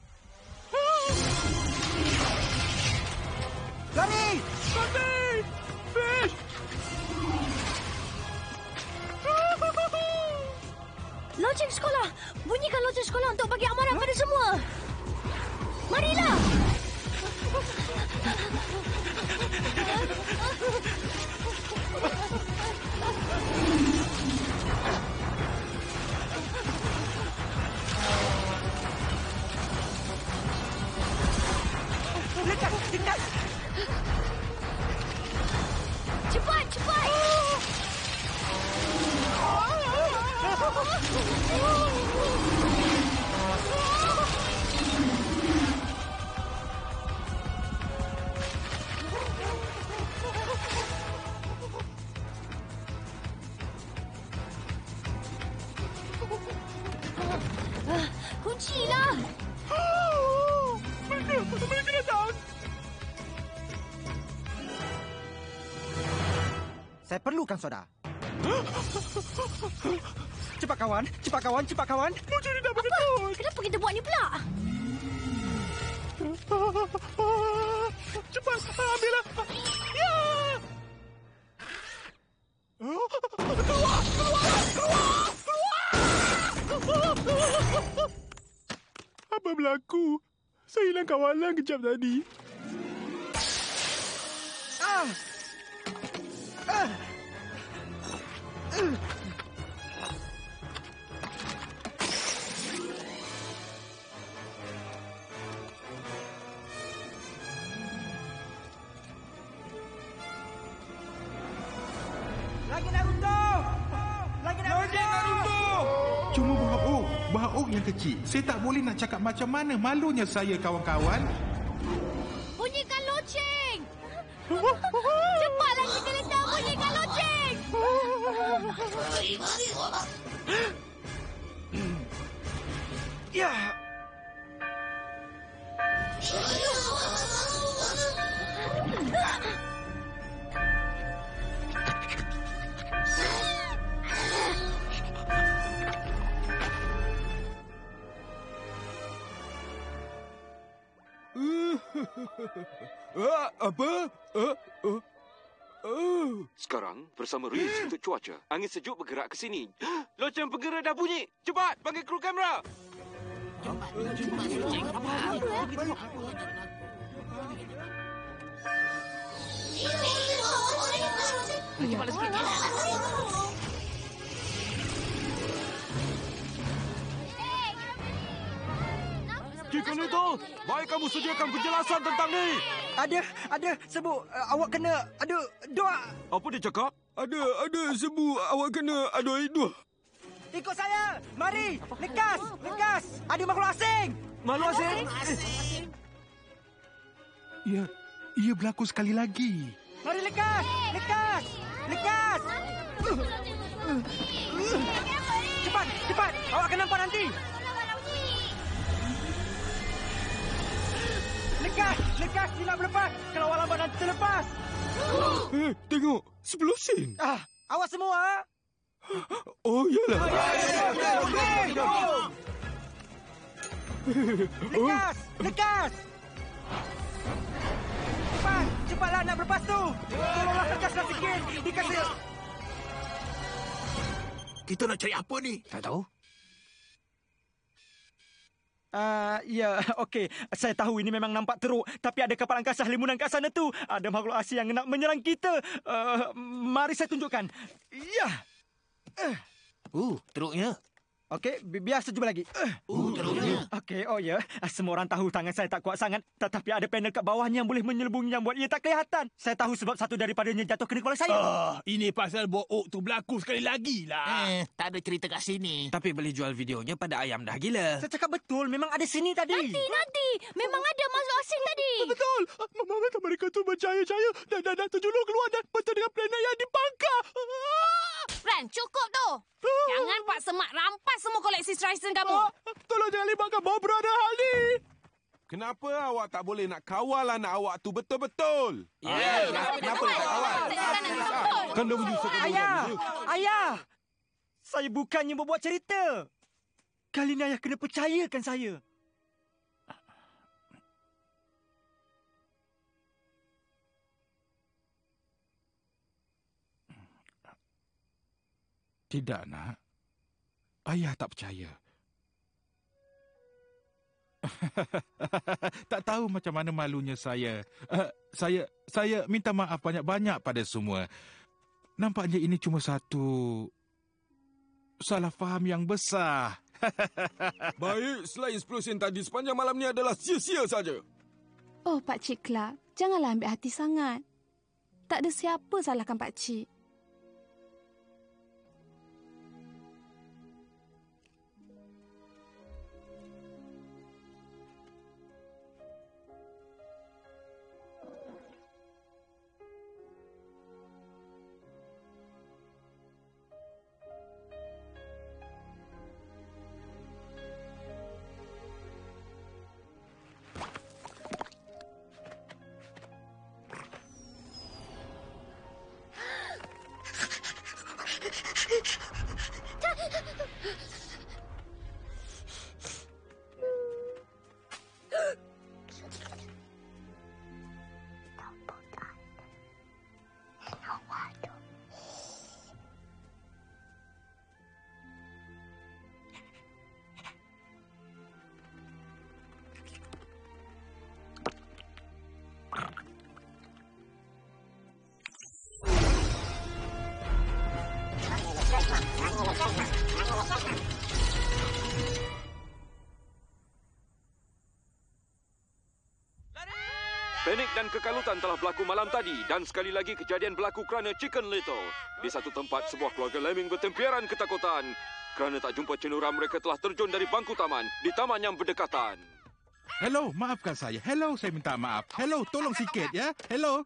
Perlukan soda. Cepat kawan, cepat kawan, cepat kawan. Mencuri dah betul. Kenapa kita buat ni pula? Bahauk. Bahauk yang kecil. Saya tak boleh nak cakap macam mana. Malunya saya, kawan-kawan. Cuaca, angin sejuk bergerak ke sini. <gasps> Loceng penggera dah bunyi. Cepat, panggil kru kamera. Jika itu, baik kamu sediakan penjelasan tentang ni. Ada, ada. Sebut, uh, awak kena, ada, doa. Apa dia cakap? Ada, ada sebu awak kena ada hidup. Ikut saya. Mari. Lekas, lekas. Ada makhluk asing. Malu asing? Ya, ia berlaku sekali lagi. Mari lekas! Lekas! Lekas! Cepat! Cepat! Awak akan nampak nanti! Lekas! Lekas! Tidak berlepas! Kalau awak lambat nanti terlepas! Eh, tengok. Sepuluh sen. Ah, awak semua! Oh, iyalah. Lekas! Lekas! Cepat! Cepatlah nak berlepas tu! Tolonglah lekaslah sikit! Saya... Kita nak cari apa ni? Tak tahu. Ah, ya, <laughs> okey. Saya tahu ini memang nampak teruk. Tapi ada kapal angkasa limunan kat sana tu. Ada makhluk asing yang nak menyerang kita. Uh, mari saya tunjukkan. Ya. Uh, teruknya. Okey, bi- biar saya cuba lagi. Uh, teruknya. Okey, oh ya. Semua orang tahu tangan saya tak kuat sangat. Tetapi ada panel kat bawahnya yang boleh menyelubungi yang buat ia tak kelihatan. Saya tahu sebab satu daripadanya jatuh kena kepala saya. Ah, ini pasal bohong tu berlaku sekali lagi lah. Eh, tak ada cerita kat sini. Tapi boleh jual videonya pada ayam dah gila. Saya cakap betul. Memang ada sini tadi. Nanti, nanti. Memang ada makhluk asing tadi. Betul. Mama kata mereka tu berjaya-jaya dan, dan, dan terjulur keluar dan bertemu dengan planet yang dipangkar. Ran, cukup tu. Jangan Pak Semak rampas semua koleksi Streisand kamu. Ah, tolong jangan libatkan Bobra dalam hal ni. Kenapa awak tak boleh nak kawal anak awak tu betul-betul? Ya, kenapa, kenapa tak kawal? Kan dah menyusahkan Ayah! Ayah! Saya bukannya membuat cerita. Kali ni ayah kena percayakan saya. Tidak, nak. Ayah tak percaya. <laughs> tak tahu macam mana malunya saya. Uh, saya saya minta maaf banyak-banyak pada semua. Nampaknya ini cuma satu salah faham yang besar. <laughs> Baik, selain 10 sen tadi sepanjang malam ni adalah sia-sia saja. Oh, Pak Cik Clark, janganlah ambil hati sangat. Tak ada siapa salahkan Pak Cik. Panik dan kekalutan telah berlaku malam tadi dan sekali lagi kejadian berlaku kerana Chicken Little. Di satu tempat, sebuah keluarga lemming bertempiaran ketakutan kerana tak jumpa cenderam mereka telah terjun dari bangku taman di taman yang berdekatan. Hello, maafkan saya. Hello, saya minta maaf. Hello, tolong sikit ya. Hello.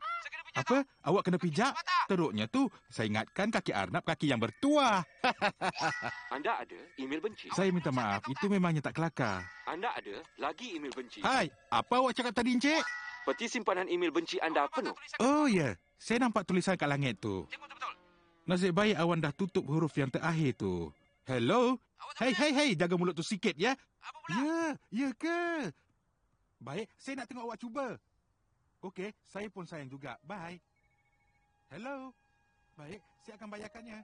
Apa? Awak kena pijak? Teruknya tu, saya ingatkan kaki Arnab kaki yang bertuah. <laughs> Anda ada email benci. saya minta maaf, itu memangnya tak kelakar. Anda ada lagi email benci. Hai, apa awak cakap tadi, Encik? Peti simpanan email benci anda penuh. Oh ya, saya nampak tulisan kat langit tu. Nasib baik awan dah tutup huruf yang terakhir tu. Hello? Hei, hei, hei, jaga mulut tu sikit ya. Ya, ya ke? Baik, saya nak tengok awak cuba. Okey, saya pun sayang juga. Bye. Hello? Baik, saya akan bayarkannya.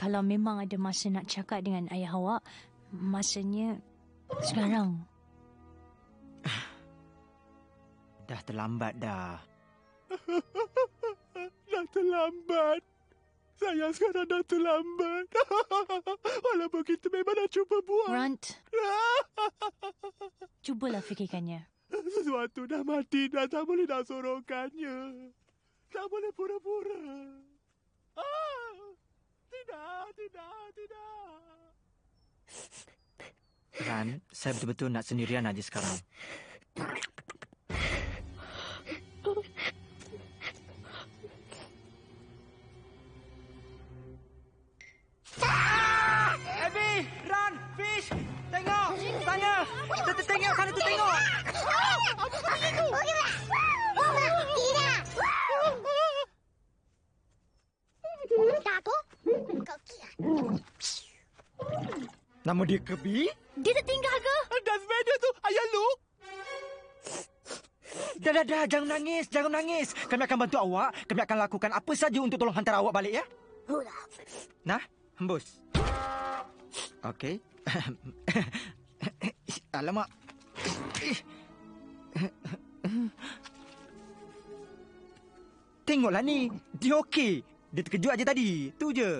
Kalau memang ada masa nak cakap dengan ayah awak, masanya sekarang. <sighs> Dah terlambat dah. <laughs> dah terlambat. Saya sekarang dah terlambat. <laughs> Walaupun kita memang dah cuba buat. Runt, <laughs> cubalah fikirkannya. Sesuatu dah mati dah tak boleh nak sorongkannya. Tak boleh pura-pura. Ah, tidak, tidak, tidak. Ran, saya betul-betul nak sendirian aja sekarang. Abby! Run! Fish! Tengok! Sana! Tengok, tengok sana tu tengok! Nama dia Kebi? Dia tertinggal ke? Darth Vader tu, ayah Luke. Dah, dah, dah. Jangan nangis. Jangan nangis. Kami akan bantu awak. Kami akan lakukan apa saja untuk tolong hantar awak balik, ya? Nah, hembus. Okey. <laughs> Alamak. Tengoklah ni. Dia okey. Dia terkejut aja tadi. Tu je.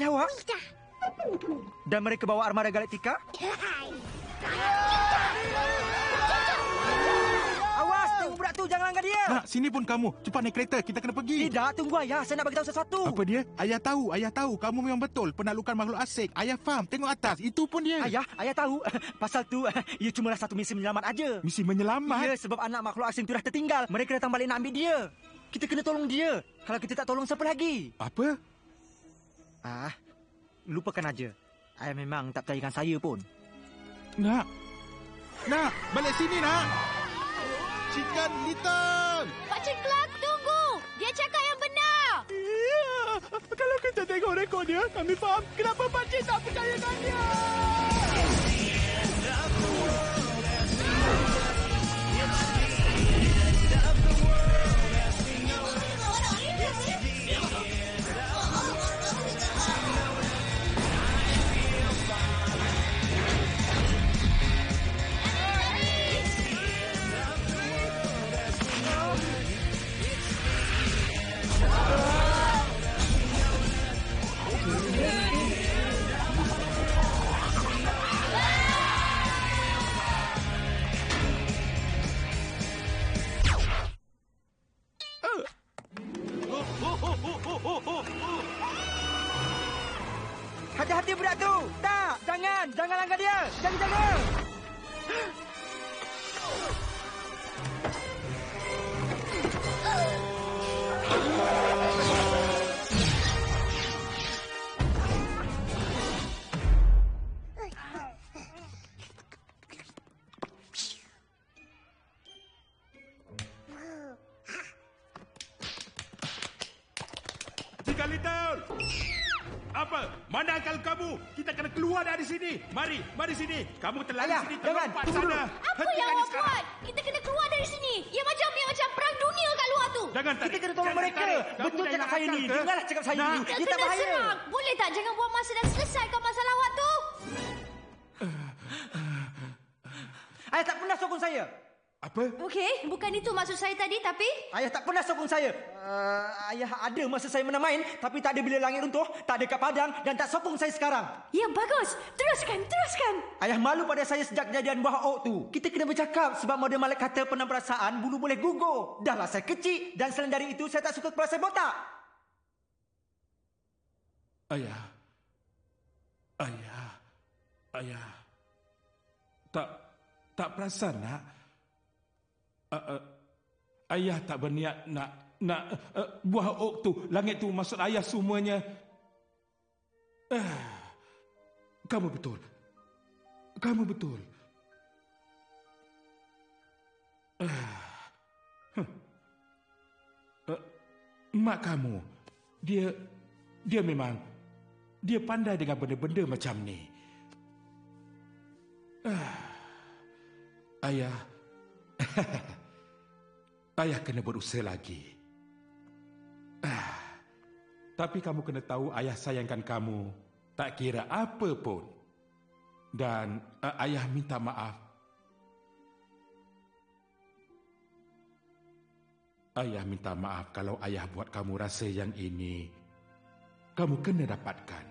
Ayah awak? Dan mereka bawa armada galaktika? Awas, tengok budak tu. Jangan langgar dia. Nak, sini pun kamu. Cepat naik kereta. Kita kena pergi. Tidak, tunggu ayah. Saya nak bagi tahu sesuatu. Apa dia? Ayah tahu, ayah tahu. Kamu memang betul penaklukan makhluk asing. Ayah faham. Tengok atas. Itu pun dia. Ayah, ayah tahu. <laughs> Pasal tu, <laughs> ia cuma satu misi menyelamat aja. Misi menyelamat? Ya, sebab anak makhluk asing tu dah tertinggal. Mereka datang balik nak ambil dia. Kita kena tolong dia. Kalau kita tak tolong, siapa lagi? Apa? Ah, lupakan aja. Ayah memang tak percayakan saya pun. Nak. Nak, balik sini nak. Chicken Little. Pakcik Clark, tunggu! Dia cakap yang benar! Ya, kalau kita tengok rekod dia, kami faham kenapa Pakcik tak percayakan dia. Sini. Kamu telah Ayah, di sini. jangan. Tunggu sana. Apa Hentikan yang awak sekarang. buat? Kita kena keluar dari sini. Ya macam ya macam perang dunia kat luar tu. Jangan tarik. Kita kena tolong Jangan mereka. tarik. Betul cakap saya ni. Dengarlah cakap saya ni. Kita Dia tak bahaya. Maksud saya tadi tapi... Ayah tak pernah sokong saya. Uh, ayah ada masa saya menang main, tapi tak ada bila langit runtuh, tak ada kat padang dan tak sokong saya sekarang. Ya, bagus. Teruskan, teruskan. Ayah malu pada saya sejak kejadian buah ok tu. Kita kena bercakap sebab model Malik kata pernah perasaan bulu boleh gugur. Dahlah saya kecil dan selain dari itu saya tak suka kepala saya botak. Ayah. Ayah. Ayah. Tak tak perasan, nak? Uh, uh, ayah tak berniat nak nak uh, buah ok tu, langit tu maksud ayah semuanya. Uh, kamu betul. Kamu betul. Uh, huh. uh, mak kamu, dia dia memang dia pandai dengan benda-benda macam ni. Ah, ayah, <laughs> ayah kena berusaha lagi. Ah, tapi kamu kena tahu ayah sayangkan kamu tak kira apa pun. Dan uh, ayah minta maaf. Ayah minta maaf kalau ayah buat kamu rasa yang ini kamu kena dapatkan.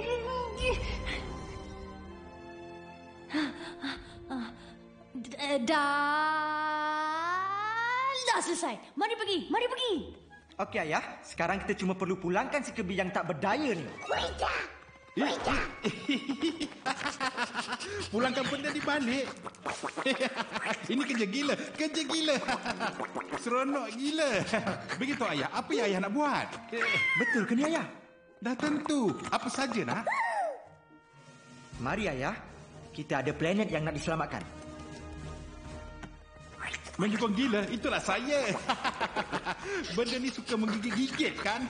<laughs> <laughs> Dah... Dah selesai. Mari pergi. Mari pergi. Okey ayah, sekarang kita cuma perlu pulangkan si kebi yang tak berdaya ni. <laughs> Pulangkan benda di balik. <laughs> Ini kerja gila. Kerja gila. <laughs> Seronok gila. Begitu ayah, apa yang ayah nak buat? Betul ke ni ayah? Dah tentu. Apa saja nak? Mari ayah, kita ada planet yang nak diselamatkan. Menyokong gila, itulah saya. <laughs> Benda ni suka menggigit-gigit kan?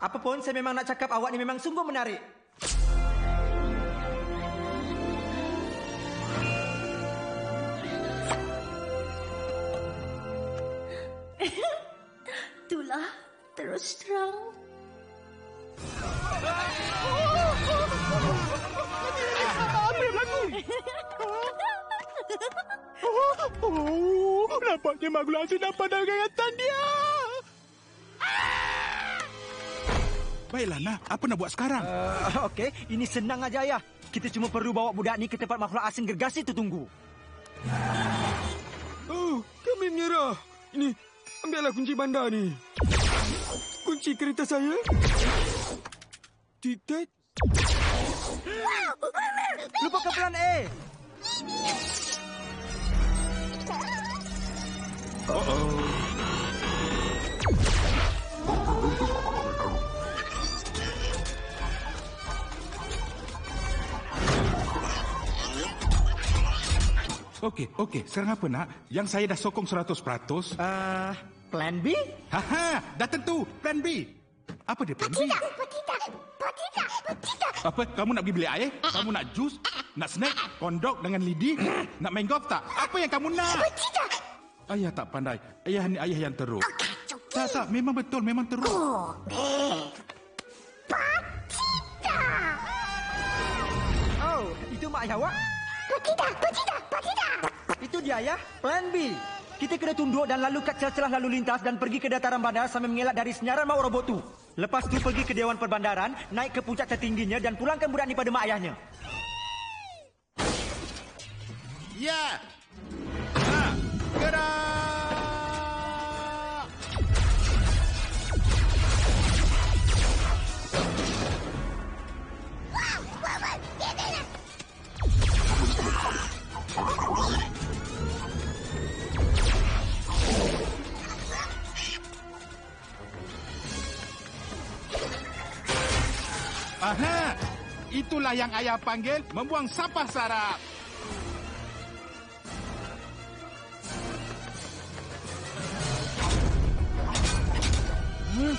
Apapun saya memang nak cakap awak ni memang sungguh menarik. <laughs> Itulah terus terang. <laughs> Berlaku? Oh, nampaknya makhluk asing dapat daratan dia. Baiklah, nak. Apa nak buat sekarang? Uh, Okey, ini senang aja ayah. Kita cuma perlu bawa budak ni ke tempat makhluk asing gergasi tu tunggu. Oh, kami menyerah. Ini, ambillah kunci bandar ni. Kunci kereta saya. Titik. Lupakan pelan A. Okey, okey. Sekarang apa nak? Yang saya dah sokong 100%. Uh, plan B? Haha, dah tentu. Plan B. Apa dia plan B? Apa? Kamu nak pergi beli air? Kamu nak jus? Nak snack? Kondok dengan lidi? Nak main golf tak? Apa yang kamu nak? Ayah tak pandai. Ayah ni ayah yang teruk. Tak, tak. Memang betul. Memang teruk. Oh, itu mak ayah awak? Petita, petita, petita. Itu dia ayah, plan B. Kita kena tunduk dan lalu kat celah-celah lalu lintas dan pergi ke dataran bandar sambil mengelak dari senyaran maut robot tu. Lepas tu pergi ke Dewan Perbandaran, naik ke puncak tertingginya dan pulangkan budak ni pada mak ayahnya. Ya. Ha, gerak. Itulah yang ayah panggil membuang sampah sarap. Hmm.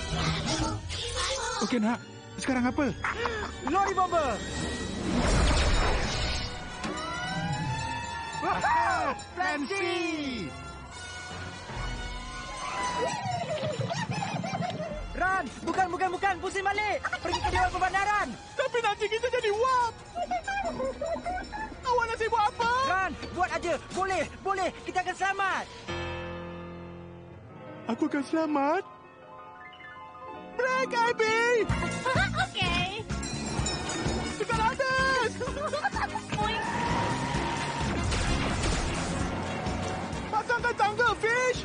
Okey nak, sekarang apa? Lori bomber! Ah, plan C! Ran! Bukan, bukan, bukan! Pusing balik! Pergi ke Dewan Perbandaran! Tapi nanti kita jadi wap. Awak nak sibuk apa? Ran! Buat aja! Boleh! Boleh! Kita akan selamat! Aku akan selamat. Break, Abby! Okey. Tekan atas! Pasangkan tangga, Fish!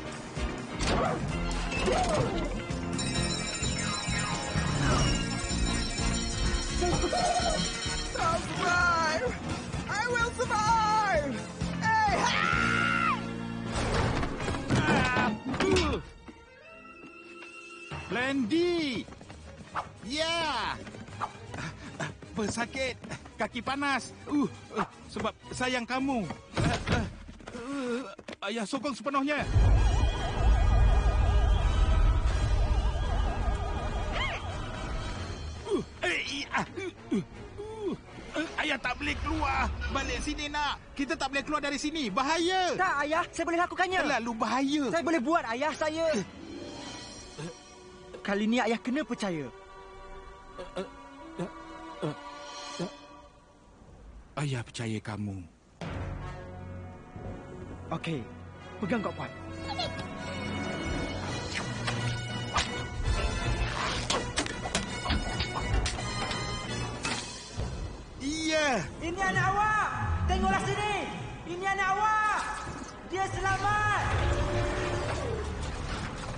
I'll survive! I will survive! Hey! Blendy! Ya! Apa sakit? Kaki panas. Uh, uh, sebab sayang kamu. Uh, uh, uh, ayah sokong sepenuhnya. Ayah tak boleh keluar. Balik sini nak. Kita tak boleh keluar dari sini. Bahaya. Tak, ayah. Saya boleh lakukannya. Terlalu bahaya. Saya boleh buat, ayah. Saya... Kali ni ayah kena percaya. Ayah percaya kamu. Okey. Pegang kau, Puan. Ini anak awak. Tengoklah sini. Ini anak awak. Dia selamat.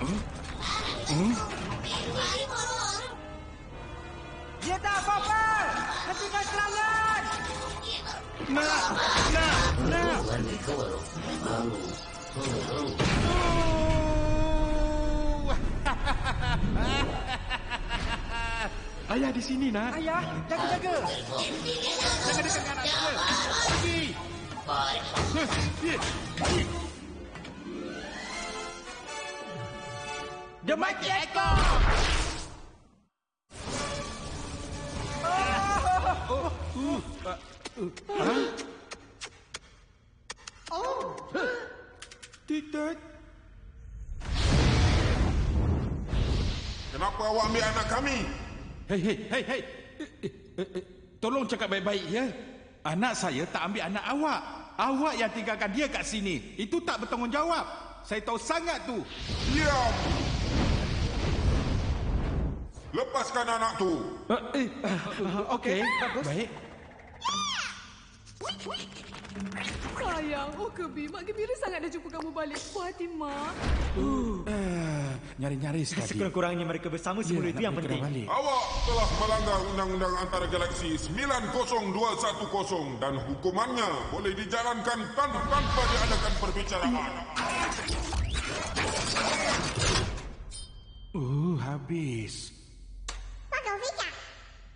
Hmm? Dia tak apa-apa. Hentikan serangan. Nak, nak, nak. <laughs> <laughs> Ayah di sini, nak. Ayah, jaga-jaga. Jangan dekat dengan anak saya. Pergi. The Mighty Echo. Titik. Kenapa awak ambil anak kami? Hei, hei, hei, hei. Eh, eh, eh, eh, Tolong cakap baik-baik ya. Anak saya tak ambil anak awak. Awak yang tinggalkan dia kat sini. Itu tak bertanggungjawab. Saya tahu sangat tu. Diam! Lepaskan anak tu. Eh, Okey, baik. Sayang, oh Kebi, Mak gembira sangat dah jumpa kamu balik. Puan hati Mak. Eh, Nyari-nyaris tadi. Sekurang-kurangnya mereka bersama semula itu yang penting. balik. Awak telah melanggar Undang-Undang Antara Galaksi 90210 dan hukumannya boleh dijalankan tan- tanpa diadakan perbicaraan. Uh, habis.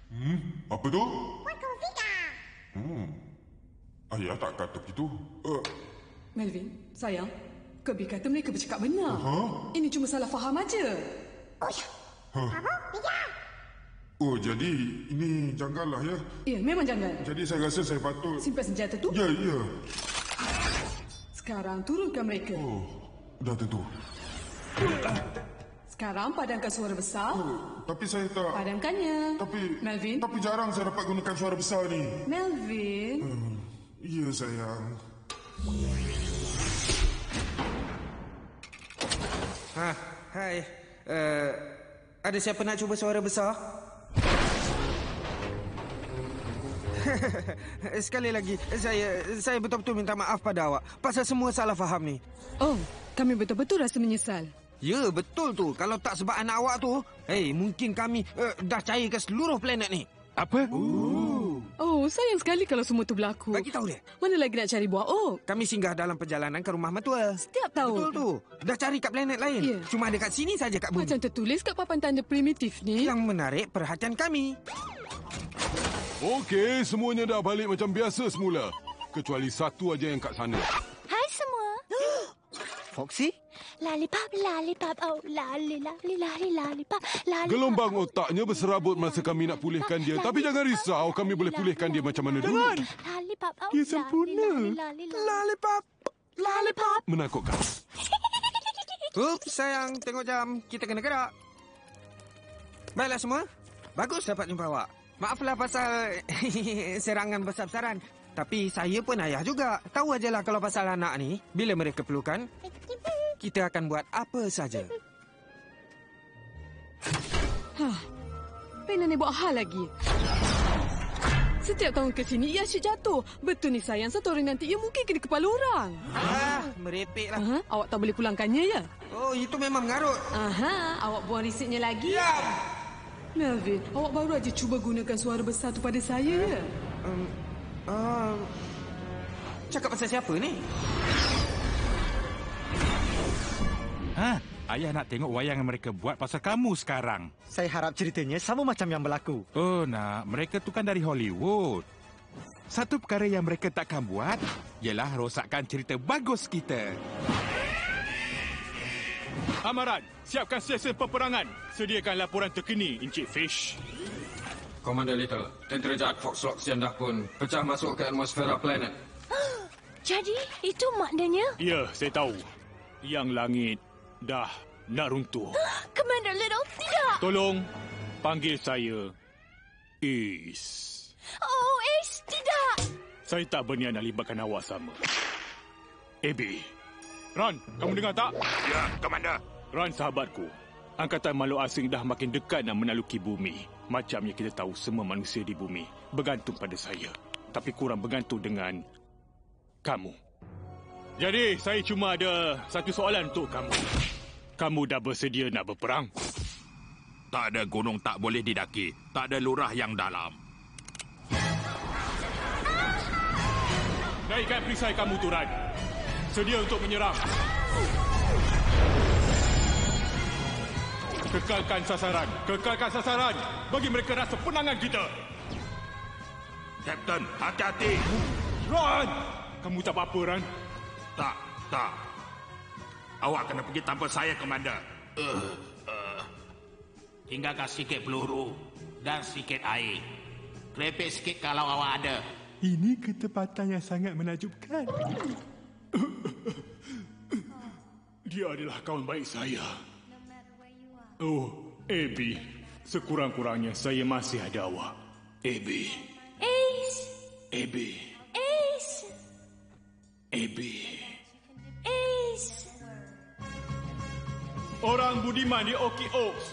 Hmm, apa tu? Hmm. Ayah tak kata begitu. Uh, Melvin, sayang, Kebi kata mereka bercakap benar. Huh? Ini cuma salah faham aja. huh. Oh, jadi ini janggal lah ya. Ya, memang jangan. Jadi saya rasa saya patut... Simpan senjata tu. Ya, ya. Sekarang turunkan mereka. Oh, dah tentu. Sekarang padamkan suara besar. Tapi saya tak... Padamkannya. Tapi... Melvin. Tapi jarang saya dapat gunakan suara besar ni. Melvin. Hmm, Ya, sayang. Ha, hai. Uh, ada siapa nak cuba suara besar? <laughs> Sekali lagi, saya saya betul-betul minta maaf pada awak pasal semua salah faham ni. Oh, kami betul-betul rasa menyesal. Ya, betul tu. Kalau tak sebab anak awak tu, hey, mungkin kami uh, dah cairkan seluruh planet ni. Apa? Oh, sayang sekali kalau semua tu berlaku. Bagi tahu dia. Mana lagi nak cari buah oh? Kami singgah dalam perjalanan ke rumah mertua. Setiap tahun. Betul tu. Dah cari kat planet lain. Ya. Cuma ada kat sini saja kat bumi. Macam tertulis kat papan tanda primitif ni. Yang menarik perhatian kami. Okey, semuanya dah balik macam biasa semula. Kecuali satu aja yang kat sana. Hai semua. <gasps> Foxy? Lollipop, lollipop, oh lali, lali, lali, lollipop, lollipop. Gelombang otaknya berserabut masa kami nak pulihkan dia. Tapi jangan risau, kami boleh pulihkan dia macam mana dulu. Lollipop, oh Dia sempurna. Lollipop. Lollipop. Menakutkan. Ups, sayang. Tengok jam. Kita kena gerak. Baiklah semua. Bagus dapat jumpa awak. Maaflah pasal <laughs> serangan besar-besaran. Tapi saya pun ayah juga. Tahu ajalah kalau pasal anak ni, bila mereka perlukan, kita akan buat apa saja. Hah. Pena ni buat hal lagi. Setiap tahun ke sini ia asyik jatuh. Betul ni sayang, satu hari nanti ia mungkin kena kepala orang. Ah, merepek lah. Aha, awak tak boleh pulangkannya ya? Oh, itu memang mengarut. Aha, awak buang risitnya lagi. Ya. Melvin, awak baru aja cuba gunakan suara besar tu pada saya ya? Um, cakap pasal siapa ni? Ha? Ayah nak tengok wayang yang mereka buat pasal kamu sekarang. Saya harap ceritanya sama macam yang berlaku. Oh, nak. Mereka tu kan dari Hollywood. Satu perkara yang mereka takkan buat ialah rosakkan cerita bagus kita. Amaran, siapkan stesen peperangan. Sediakan laporan terkini, Encik Fish. Komander Little, tentera jahat Foxlock Siandah pun pecah masuk ke atmosfera planet. Jadi, itu maknanya... Ya, saya tahu. Yang langit dah nak runtuh. <gasps> Commander Little, tidak! Tolong panggil saya Ace. Oh, Ace, tidak! Saya tak berniat nak libatkan awak sama. Abby. Ron, kamu dengar tak? Ya, Komander. Ron, sahabatku. Angkatan makhluk asing dah makin dekat nak menaluki bumi. Macamnya kita tahu semua manusia di bumi bergantung pada saya. Tapi kurang bergantung dengan kamu. Jadi, saya cuma ada satu soalan untuk kamu. Kamu dah bersedia nak berperang? Tak ada gunung tak boleh didaki. Tak ada lurah yang dalam. Naikkan perisai kamu, Turan. Sedia untuk menyerang. Kekalkan sasaran. Kekalkan sasaran. Bagi mereka rasa penangan kita. Kapten, hati-hati. Ron! Kamu tak apa-apa, Ron? Tak, tak. Awak kena pergi tanpa saya, Komander. Uh, uh. Tinggalkan sikit peluru dan sikit air. Krepek sikit kalau awak ada. Ini ketepatan yang sangat menakjubkan. Dia adalah kawan baik saya. Oh, Abby. Sekurang-kurangnya saya masih ada awak. Abby. Ace! Abby. AB. Ace. Orang budiman di Oki Oaks.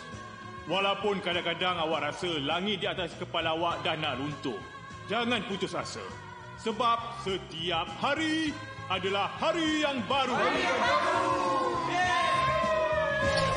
Walaupun kadang-kadang awak rasa langit di atas kepala awak dah nak runtuh. Jangan putus asa. Sebab setiap hari adalah hari yang baru. Hari yang baru. Yeah.